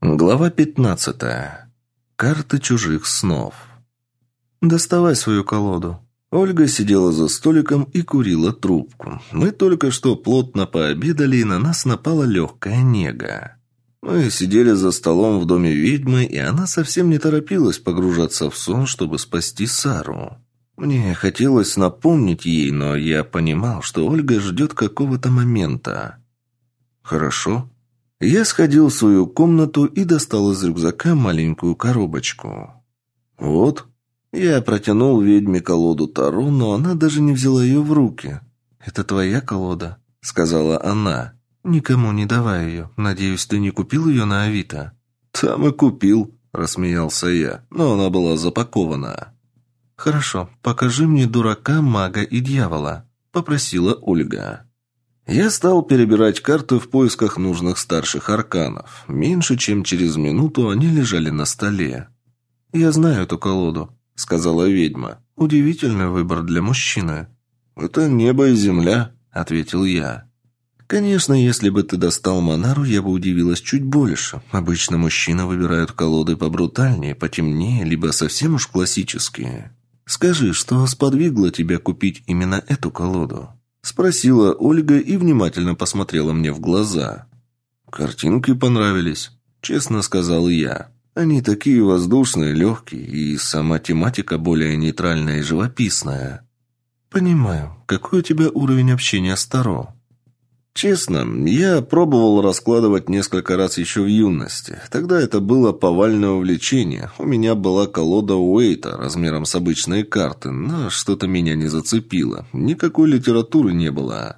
Глава 15. Карты чужих снов. «Доставай свою колоду». Ольга сидела за столиком и курила трубку. Мы только что плотно пообедали, и на нас напала легкая нега. Мы сидели за столом в доме ведьмы, и она совсем не торопилась погружаться в сон, чтобы спасти Сару. Мне хотелось напомнить ей, но я понимал, что Ольга ждет какого-то момента. «Хорошо», я сходил в свою комнату и достал из рюкзака маленькую коробочку. «Вот». Я протянул ведьме колоду Таро, но она даже не взяла ее в руки. «Это твоя колода», — сказала она. «Никому не давай ее. Надеюсь, ты не купил ее на Авито?» «Там и купил», — рассмеялся я, но она была запакована. «Хорошо, покажи мне дурака, мага и дьявола», — попросила Ольга. Я стал перебирать карты в поисках нужных старших арканов. Меньше чем через минуту они лежали на столе. «Я знаю эту колоду», — сказала ведьма. «Удивительный выбор для мужчины». «Это небо и земля», — ответил я. «Конечно, если бы ты достал Монару, я бы удивилась чуть больше. Обычно мужчины выбирают колоды побрутальнее, потемнее, либо совсем уж классические. Скажи, что сподвигло тебя купить именно эту колоду?» Спросила Ольга и внимательно посмотрела мне в глаза. «Картинки понравились», — честно сказал я. «Они такие воздушные, легкие, и сама тематика более нейтральная и живописная». «Понимаю. Какой у тебя уровень общения с Таро?» Честно, я пробовал раскладывать несколько раз еще в юности. Тогда это было повальное увлечение. У меня была колода Уэйта размером с обычные карты, но что-то меня не зацепило. Никакой литературы не было.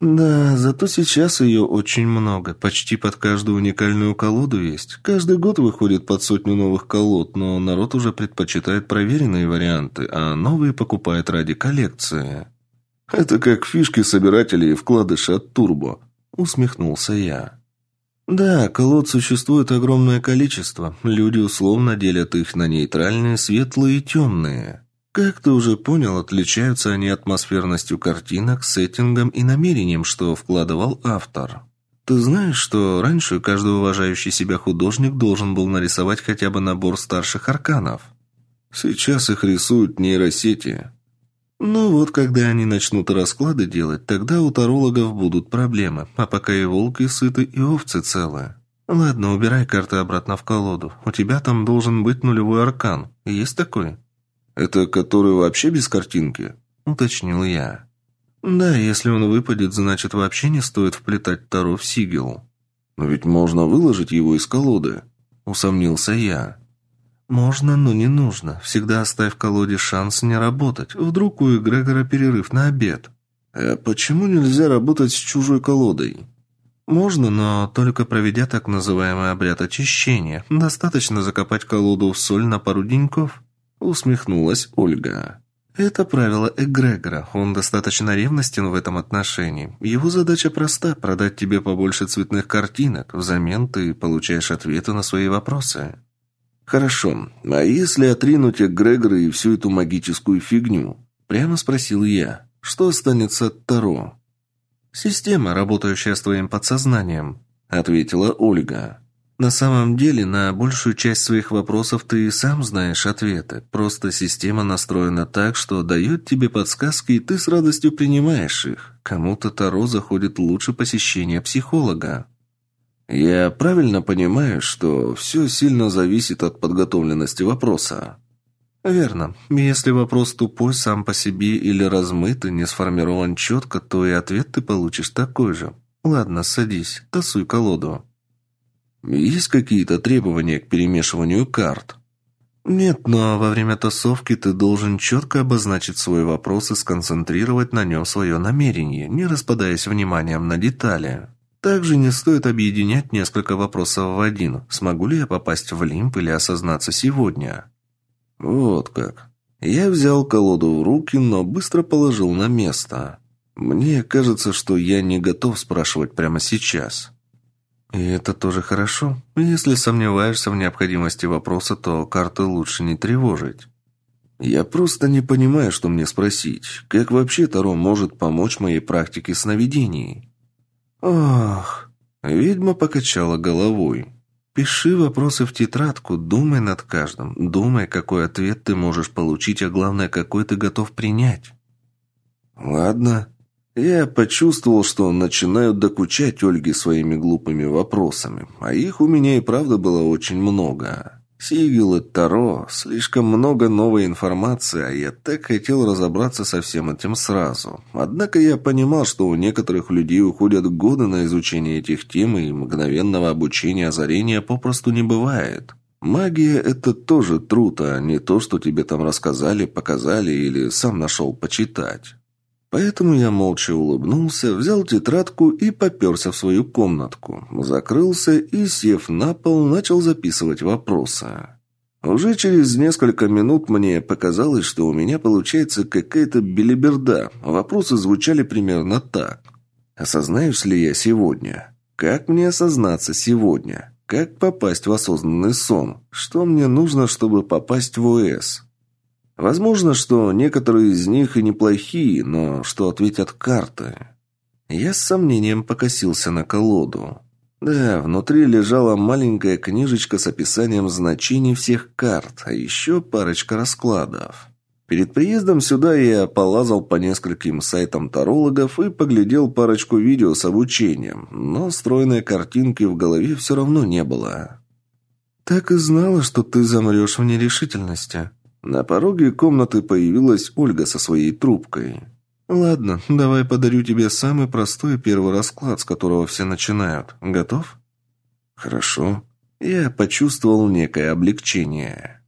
Да, зато сейчас ее очень много. Почти под каждую уникальную колоду есть. Каждый год выходит под сотню новых колод, но народ уже предпочитает проверенные варианты, а новые покупает ради коллекции. «Это как фишки собирателей и вкладыши от турбо», — усмехнулся я. «Да, колод существует огромное количество. Люди условно делят их на нейтральные, светлые и темные. Как ты уже понял, отличаются они атмосферностью картинок, сеттингом и намерением, что вкладывал автор. Ты знаешь, что раньше каждый уважающий себя художник должен был нарисовать хотя бы набор старших арканов? Сейчас их рисуют нейросети. Ну вот, когда они начнут расклады делать, тогда у тарологов будут проблемы, а пока и волки сыты, и овцы целы. Ладно, убирай карты обратно в колоду. У тебя там должен быть нулевой аркан. Есть такой? Это который вообще без картинки? Уточнил я. Да, если он выпадет, значит вообще не стоит вплетать Таро в сигил. Но ведь можно выложить его из колоды. Усомнился я. «Можно, но не нужно. Всегда оставь колоде шанс не работать. Вдруг у Эгрегора перерыв на обед». «А почему нельзя работать с чужой колодой?» «Можно, но только проведя так называемый обряд очищения. Достаточно закопать колоду в соль на пару деньков», — усмехнулась Ольга. «Это правило Эгрегора. Он достаточно ревностен в этом отношении. Его задача проста – продать тебе побольше цветных картинок. Взамен ты получаешь ответы на свои вопросы». «Хорошо. А если отринуть эгрегоры и всю эту магическую фигню?» Прямо спросил я. «Что останется от Таро?» «Система, работающая с твоим подсознанием», — ответила Ольга. «На самом деле, на большую часть своих вопросов ты и сам знаешь ответы. Просто система настроена так, что дает тебе подсказки, и ты с радостью принимаешь их. Кому-то Таро заходит лучше посещения психолога». Я правильно понимаю, что все сильно зависит от подготовленности вопроса? Верно. Если вопрос тупой сам по себе или размытый, не сформирован четко, то и ответ ты получишь такой же. Ладно, садись, тасуй колоду. Есть какие-то требования к перемешиванию карт? Нет, но во время тасовки ты должен четко обозначить свой вопрос и сконцентрировать на нем свое намерение, не распадаясь вниманием на детали. Также не стоит объединять несколько вопросов в один. Смогу ли я попасть в лимп или осознаться сегодня? Вот как. Я взял колоду в руки, но быстро положил на место. Мне кажется, что я не готов спрашивать прямо сейчас. И это тоже хорошо. Если сомневаешься в необходимости вопроса, то карты лучше не тревожить. Я просто не понимаю, что мне спросить. Как вообще Таро может помочь моей практике сновидений? «Ах!» Ведьма покачала головой. Пиши вопросы в тетрадку, думай над каждым, думай, какой ответ ты можешь получить, а главное, какой ты готов принять. Ладно. Я почувствовал, что начинаю докучать Ольге своими глупыми вопросами, а их у меня и правда было очень много. Сигил и Таро, слишком много новой информации, а я так хотел разобраться со всем этим сразу. Однако я понимал, что у некоторых людей уходят годы на изучение этих тем, и мгновенного обучения озарения попросту не бывает. Магия – это тоже труд, а не то, что тебе там рассказали, показали или сам нашел почитать. Поэтому я молча улыбнулся, взял тетрадку и поперся в свою комнатку. Закрылся и, сев на пол, начал записывать вопросы. Уже через несколько минут мне показалось, что у меня получается какая-то белиберда. Вопросы звучали примерно так. «Осознаюсь ли я сегодня? Как мне осознаться сегодня? Как попасть в осознанный сон? Что мне нужно, чтобы попасть в ОС? Возможно, что некоторые из них и неплохие, но что ответят карты? Я с сомнением покосился на колоду. Да, внутри лежала маленькая книжечка с описанием значений всех карт, а еще парочка раскладов. Перед приездом сюда я полазал по нескольким сайтам тарологов и поглядел парочку видео с обучением, но стройной картинки в голове все равно не было. «Так и знала, что ты замрешь в нерешительности», на пороге комнаты появилась Ольга со своей трубкой. «Ладно, давай подарю тебе самый простой первый расклад, с которого все начинают. Готов?» «Хорошо». Я почувствовал некое облегчение.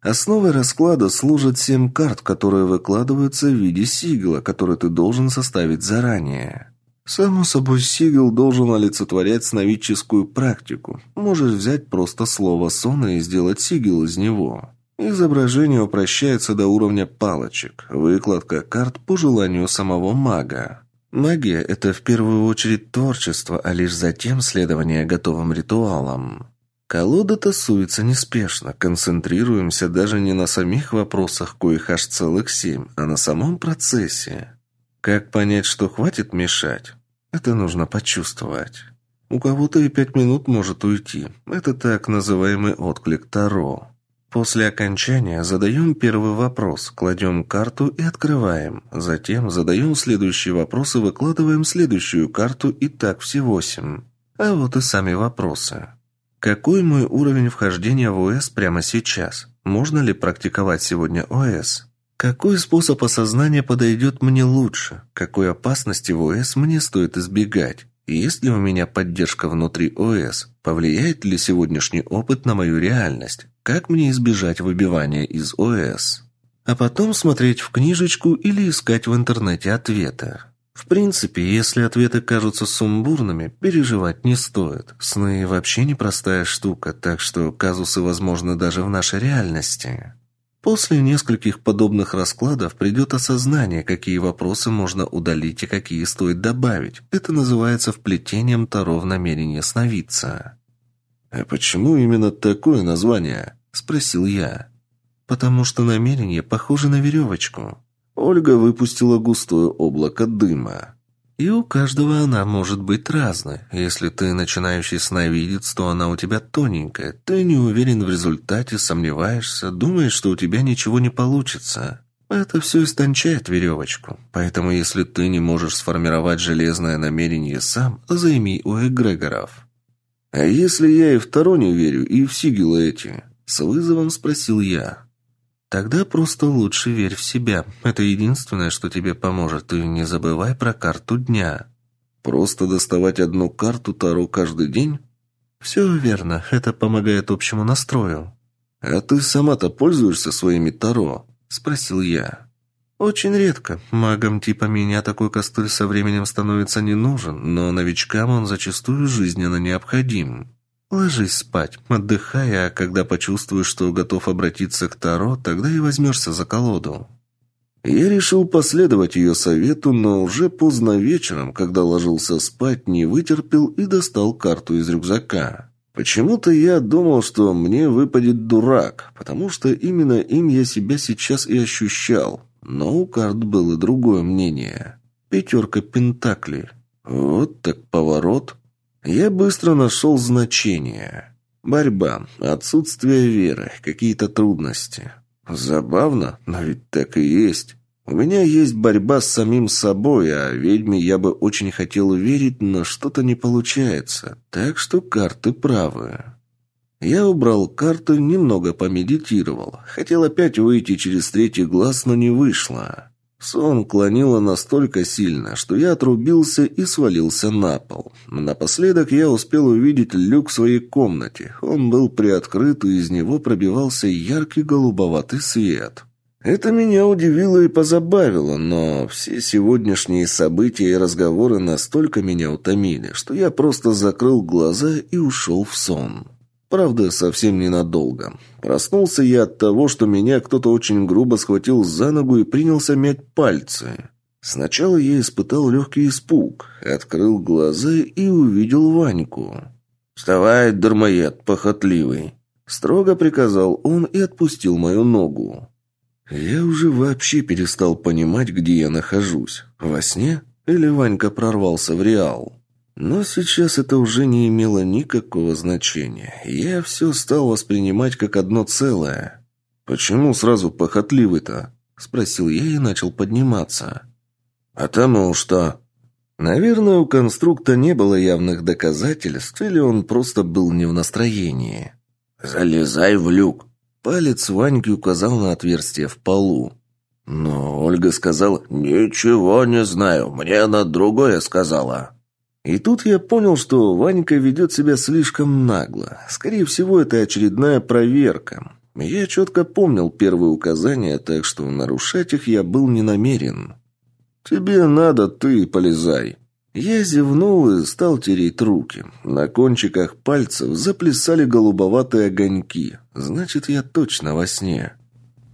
Основой расклада служат семь карт, которые выкладываются в виде сигла, который ты должен составить заранее. Само собой, сигл должен олицетворять сновидческую практику. Можешь взять просто слово «сон» и сделать сигл из него. Изображение упрощается до уровня палочек. Выкладка карт по желанию самого мага. Магия – это в первую очередь творчество, а лишь затем следование готовым ритуалам. Колода тасуется неспешно, концентрируемся даже не на самих вопросах, коих аж целых семь, а на самом процессе. Как понять, что хватит мешать? Это нужно почувствовать. У кого-то и пять минут может уйти. Это так называемый отклик Таро. После окончания задаем первый вопрос, кладем карту и открываем. Затем задаем следующий вопрос и выкладываем следующую карту, и так все восемь. А вот и сами вопросы. Какой мой уровень вхождения в ОС прямо сейчас? Можно ли практиковать сегодня ОС? Какой способ осознания подойдет мне лучше? Какой опасности в ОС мне стоит избегать? Есть ли у меня поддержка внутри ОС? Повлияет ли сегодняшний опыт на мою реальность? Как мне избежать выбивания из ОС? А потом смотреть в книжечку или искать в интернете ответы. В принципе, если ответы кажутся сумбурными, переживать не стоит. Сны вообще непростая штука, так что казусы возможны даже в нашей реальности. После нескольких подобных раскладов придет осознание, какие вопросы можно удалить и какие стоит добавить. Это называется вплетением Таро в намерение сновидца. «А почему именно такое название?» – спросил я. «Потому что намерение похоже на веревочку». Ольга выпустила густое облако дыма. «И у каждого она может быть разной. Если ты начинающий сновидец, то она у тебя тоненькая. Ты не уверен в результате, сомневаешься, думаешь, что у тебя ничего не получится». Это все истончает веревочку. Поэтому, если ты не можешь сформировать железное намерение сам, займи у эгрегоров. «А если я и в Таро верю, и в сигилы эти?» С вызовом спросил я. «Тогда просто лучше верь в себя. Это единственное, что тебе поможет. И не забывай про карту дня». «Просто доставать одну карту Таро каждый день?» «Все верно. Это помогает общему настрою». «А ты сама-то пользуешься своими Таро?» – спросил я. «Очень редко. Магам типа меня такой костыль со временем становится не нужен, но новичкам он зачастую жизненно необходим. Ложись спать, отдыхай, а когда почувствуешь, что готов обратиться к Таро, тогда и возьмешься за колоду». Я решил последовать ее совету, но уже поздно вечером, когда ложился спать, не вытерпел и достал карту из рюкзака. Почему-то я думал, что мне выпадет дурак, потому что именно им я себя сейчас и ощущал. Но у карт было другое мнение. Пятерка пентаклей. Вот так поворот. Я быстро нашел значение. Борьба, отсутствие веры, какие-то трудности. Забавно, но ведь так и есть. У меня есть борьба с самим собой, а ведьме я бы очень хотел верить, но что-то не получается. Так что карты правы. Я убрал карту, немного помедитировал. Хотел опять выйти через третий глаз, но не вышло. Сон клонило настолько сильно, что я отрубился и свалился на пол. Напоследок я успел увидеть люк в своей комнате. Он был приоткрыт, и из него пробивался яркий голубоватый свет. Это меня удивило и позабавило, но все сегодняшние события и разговоры настолько меня утомили, что я просто закрыл глаза и ушел в сон. Правда, совсем ненадолго. Проснулся я от того, что меня кто-то очень грубо схватил за ногу и принялся мять пальцы. Сначала я испытал легкий испуг, открыл глаза и увидел Ваньку. «Вставай, дармоед, похотливый!» Строго приказал он и отпустил мою ногу. Я уже вообще перестал понимать, где я нахожусь. Во сне? Или Ванька прорвался в реал? Но сейчас это уже не имело никакого значения. Я все стал воспринимать как одно целое. «Почему сразу похотливый-то?» – спросил я и начал подниматься. «А тому что?» Наверное, у конструкта не было явных доказательств, или он просто был не в настроении. «Залезай в люк!» Палец Ваньки указал на отверстие в полу. Но Ольга сказала «Ничего не знаю, мне она другое сказала». И тут я понял, что Ванька ведет себя слишком нагло. Скорее всего, это очередная проверка. Я четко помнил первые указания, так что нарушать их я был не намерен. «Тебе надо, ты полезай». Я зевнул и стал тереть руки. На кончиках пальцев заплясали голубоватые огоньки. Значит, я точно во сне.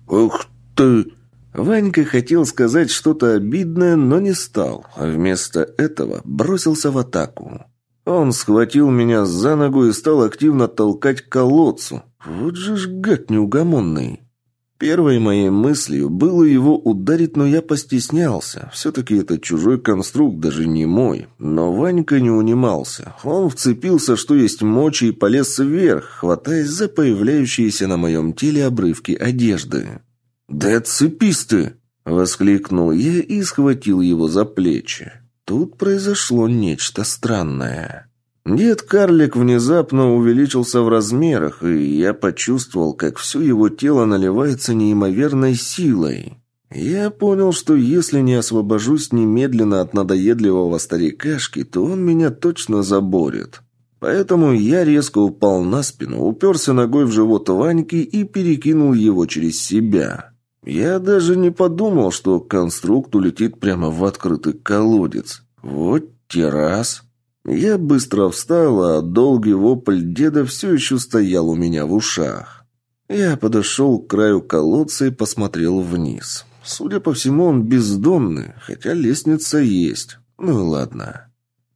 «Ух ты!» Ванька хотел сказать что-то обидное, но не стал, а вместо этого бросился в атаку. Он схватил меня за ногу и стал активно толкать к колодцу. Вот же ж гад неугомонный. Первой моей мыслью было его ударить, но я постеснялся. Все-таки это чужой конструкт, даже не мой. Но Ванька не унимался. Он вцепился, что есть мочи, и полез вверх, хватаясь за появляющиеся на моем теле обрывки одежды. «Да отцепись ты!» — воскликнул я и схватил его за плечи. Тут произошло нечто странное. Дед-карлик внезапно увеличился в размерах, и я почувствовал, как все его тело наливается неимоверной силой. Я понял, что если не освобожусь немедленно от надоедливого старикашки, то он меня точно заборет. Поэтому я резко упал на спину, уперся ногой в живот Ваньки и перекинул его через себя. Я даже не подумал, что конструкт улетит прямо в открытый колодец. Вот террас. Я быстро встал, а долгий вопль деда все еще стоял у меня в ушах. Я подошел к краю колодца и посмотрел вниз. Судя по всему, он бездомный, хотя лестница есть. Ну ладно.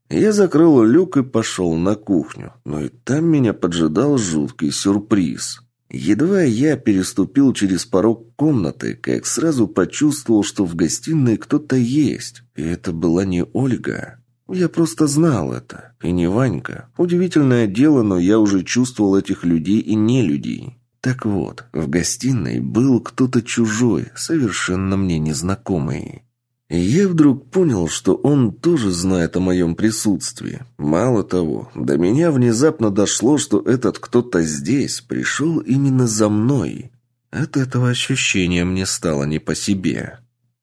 Я закрыл люк и пошел на кухню, но и там меня поджидал жуткий сюрприз. Едва я переступил через порог комнаты, как сразу почувствовал, что в гостиной кто-то есть. И это была не Ольга. Я просто знал это. И не Ванька. Удивительное дело, но я уже чувствовал этих людей и не людей. Так вот, в гостиной был кто-то чужой, совершенно мне незнакомый. И я вдруг понял, что он тоже знает о моем присутствии. Мало того, до меня внезапно дошло, что этот кто-то здесь пришел именно за мной. От этого ощущения мне стало не по себе.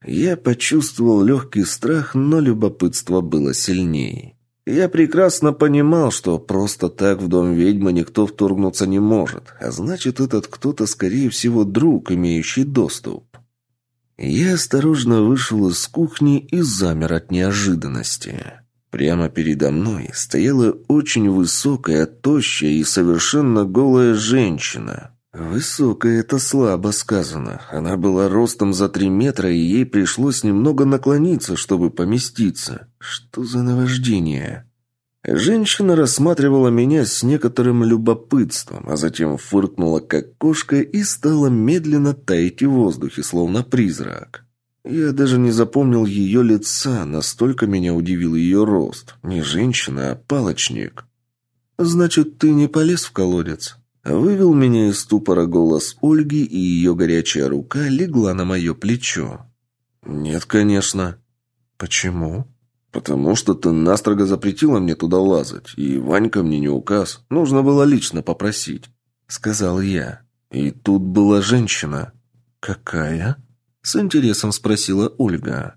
Я почувствовал легкий страх, но любопытство было сильнее. Я прекрасно понимал, что просто так в дом ведьмы никто вторгнуться не может, а значит, этот кто-то, скорее всего, друг, имеющий доступ. Я осторожно вышел из кухни и замер от неожиданности. Прямо передо мной стояла очень высокая, тощая и совершенно голая женщина. Высокая – это слабо сказано. Она была ростом за три метра, и ей пришлось немного наклониться, чтобы поместиться. Что за наваждение? Женщина рассматривала меня с некоторым любопытством, а затем фыркнула, как кошка, и стала медленно таять в воздухе, словно призрак. Я даже не запомнил ее лица, настолько меня удивил ее рост. Не женщина, а палочник. «Значит, ты не полез в колодец?» Вывел меня из ступора голос Ольги, и ее горячая рука легла на мое плечо. «Нет, конечно». «Почему?» «Потому что ты настрого запретила мне туда лазать, и Ванька мне не указ. Нужно было лично попросить», — сказал я. «И тут была женщина». «Какая?» — с интересом спросила Ольга.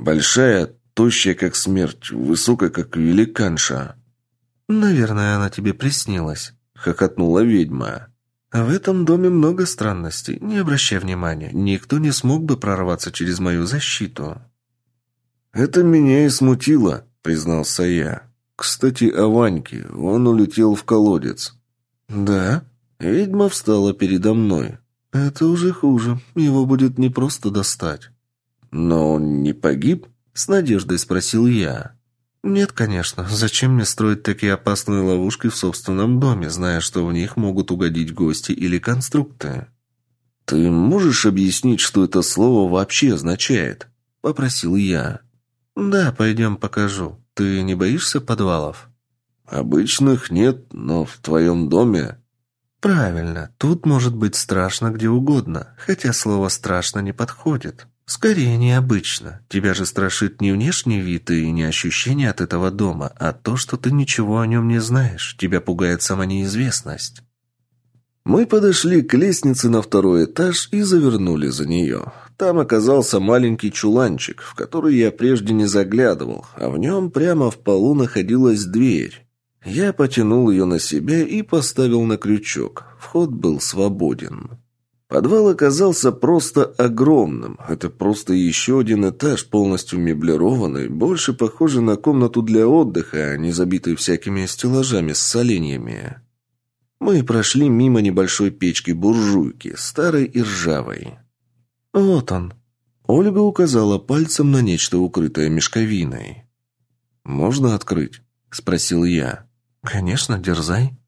«Большая, тощая, как смерть, высокая, как великанша». «Наверное, она тебе приснилась», — хохотнула ведьма. «В этом доме много странностей. Не обращай внимания. Никто не смог бы прорваться через мою защиту». «Это меня и смутило», — признался я. «Кстати, о Ваньке. Он улетел в колодец». «Да?» Ведьма встала передо мной. «Это уже хуже. Его будет непросто достать». «Но он не погиб?» — с надеждой спросил я. «Нет, конечно. Зачем мне строить такие опасные ловушки в собственном доме, зная, что в них могут угодить гости или конструкты?» «Ты можешь объяснить, что это слово вообще означает?» — попросил я. «Да, пойдем покажу. Ты не боишься подвалов?» «Обычных нет, но в твоем доме...» «Правильно. Тут может быть страшно где угодно, хотя слово «страшно» не подходит. Скорее, необычно. Тебя же страшит не внешний вид и не ощущение от этого дома, а то, что ты ничего о нем не знаешь. Тебя пугает сама неизвестность». Мы подошли к лестнице на второй этаж и завернули за нее. Там оказался маленький чуланчик, в который я прежде не заглядывал, а в нем прямо в полу находилась дверь. Я потянул ее на себя и поставил на крючок. Вход был свободен. Подвал оказался просто огромным. Это просто еще один этаж, полностью меблированный, больше похожий на комнату для отдыха, а не забитый всякими стеллажами с соленьями. Мы прошли мимо небольшой печки-буржуйки, старой и ржавой. «Вот он». Ольга указала пальцем на нечто укрытое мешковиной. «Можно открыть?» – спросил я. «Конечно, дерзай».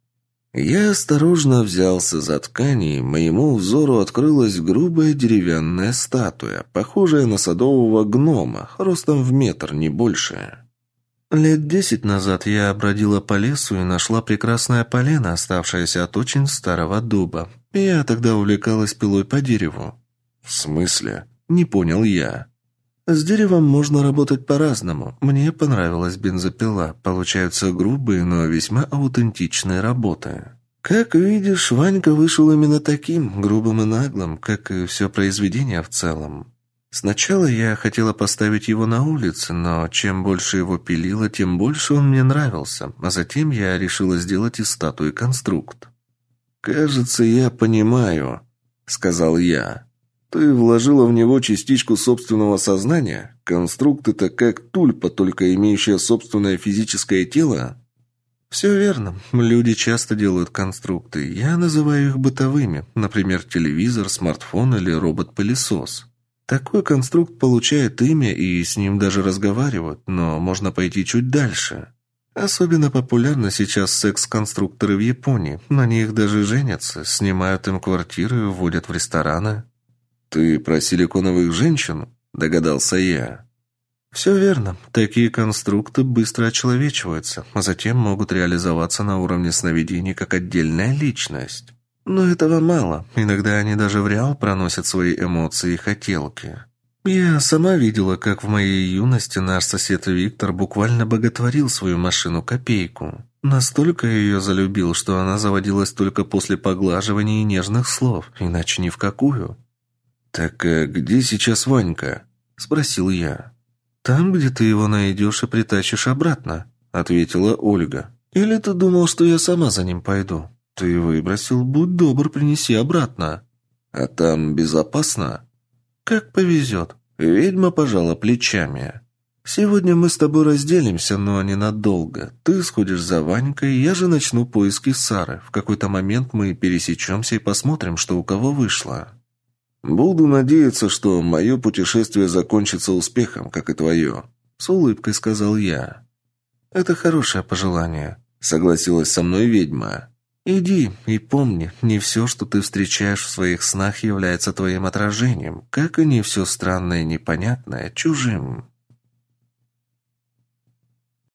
Я осторожно взялся за ткани, и моему взору открылась грубая деревянная статуя, похожая на садового гнома, ростом в метр, не больше. Лет десять назад я бродила по лесу и нашла прекрасное полено, оставшееся от очень старого дуба. Я тогда увлекалась пилой по дереву. «В смысле?» – не понял я. «С деревом можно работать по-разному. Мне понравилась бензопила. Получаются грубые, но весьма аутентичные работы». «Как видишь, Ванька вышел именно таким, грубым и наглым, как и все произведение в целом. Сначала я хотела поставить его на улице, но чем больше его пилила, тем больше он мне нравился, а затем я решила сделать из статуи конструкт. «Кажется, я понимаю», — сказал я. Ты вложила в него частичку собственного сознания? Конструкт это как тульпа, только имеющая собственное физическое тело? Все верно. Люди часто делают конструкты. Я называю их бытовыми. Например, телевизор, смартфон или робот-пылесос. Такой конструкт получает имя и с ним даже разговаривают, но можно пойти чуть дальше. Особенно популярны сейчас секс-конструкторы в Японии. На них даже женятся, снимают им квартиры, вводят в рестораны. «Ты про силиконовых женщин?» – догадался я. «Все верно. Такие конструкты быстро очеловечиваются, а затем могут реализоваться на уровне сновидений как отдельная личность. Но этого мало. Иногда они даже в реал проносят свои эмоции и хотелки. Я сама видела, как в моей юности наш сосед Виктор буквально боготворил свою машину-копейку. Настолько ее залюбил, что она заводилась только после поглаживания и нежных слов, иначе ни в какую. «Так а где сейчас Ванька?» – спросил я. «Там, где ты его найдешь и притащишь обратно», – ответила Ольга. «Или ты думал, что я сама за ним пойду? Ты выбросил, будь добр, принеси обратно». «А там безопасно?» «Как повезет». Ведьма пожала плечами. «Сегодня мы с тобой разделимся, но ненадолго. Ты сходишь за Ванькой, я же начну поиски Сары. В какой-то момент мы пересечемся и посмотрим, что у кого вышло». «Буду надеяться, что мое путешествие закончится успехом, как и твое», — с улыбкой сказал я. «Это хорошее пожелание», — согласилась со мной ведьма. «Иди и помни, не все, что ты встречаешь в своих снах, является твоим отражением, как и не все странное и непонятное чужим».